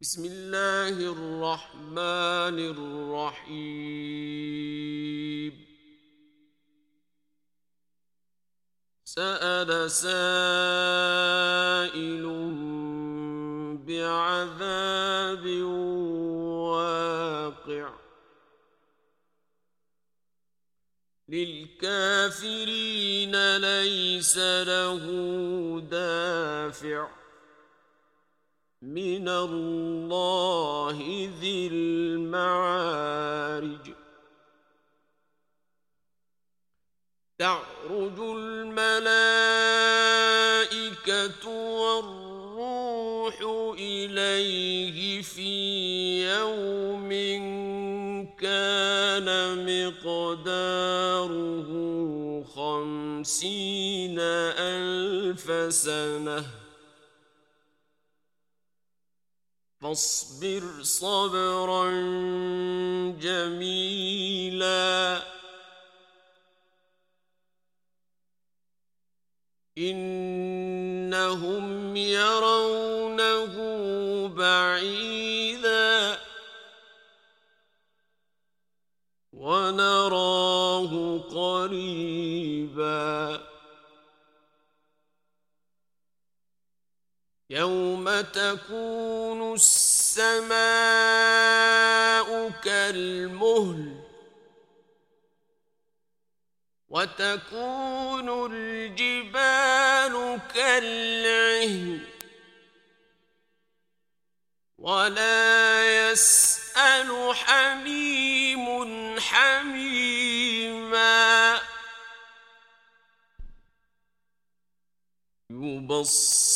بسم اللہ الرحمن الرحیم سأل سائل بعذاب واقع. للكافرين ليس له دافع. من الله ذي المعارج. تعرج الملائكة والروح إليه في يوم كان مقداره خمسين ألف سنة. فاصبر صبرا جميلا. إنهم يرونه بعيدا. ونراه قريبا. فتكون السماء كالمهل وتكون الجبال كالعهن ولا يسأل حميم حميما يبصر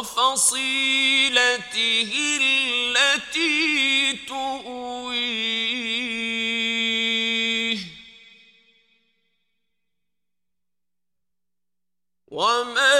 وفصيلته التي تؤويه وما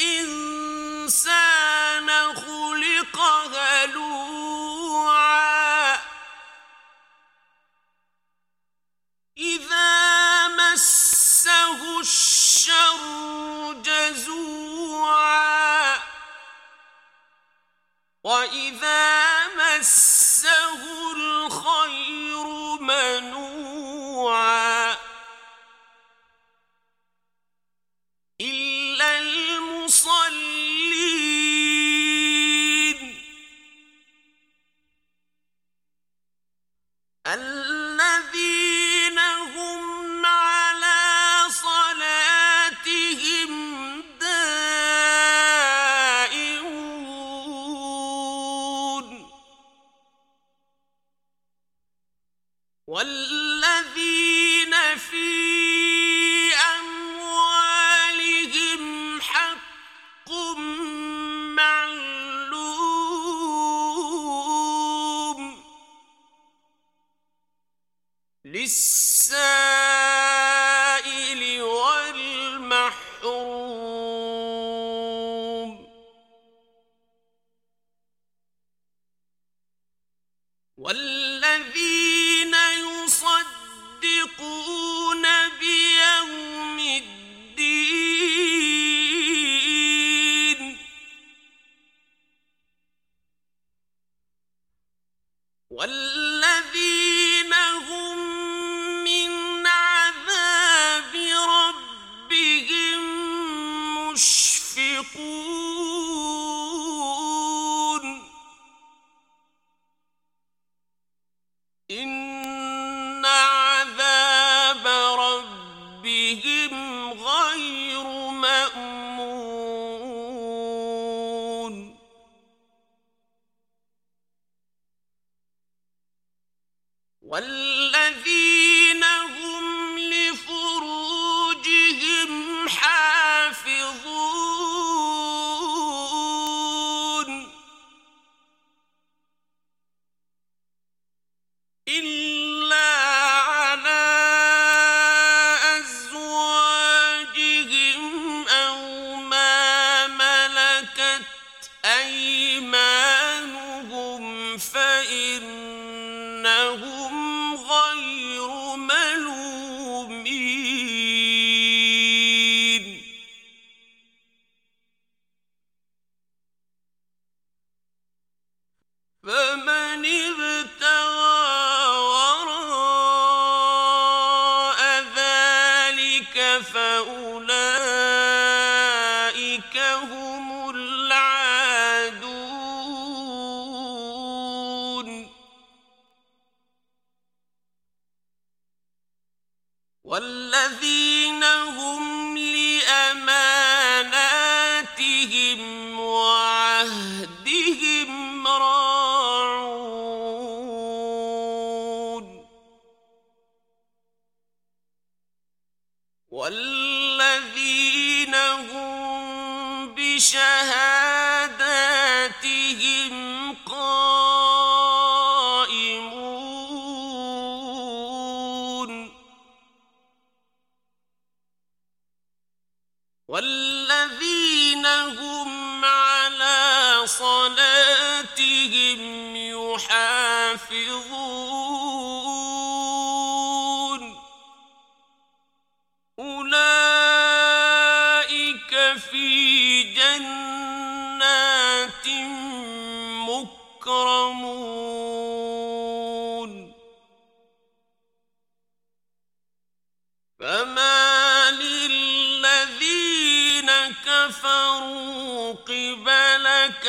الإنسان للسائل والمحروم والذي وال والذين هم بشهاداتهم قائمون والذين هم على صلاتهم يحافظون المكرمون فما للذين كفروا قبلك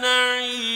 نعيم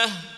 الله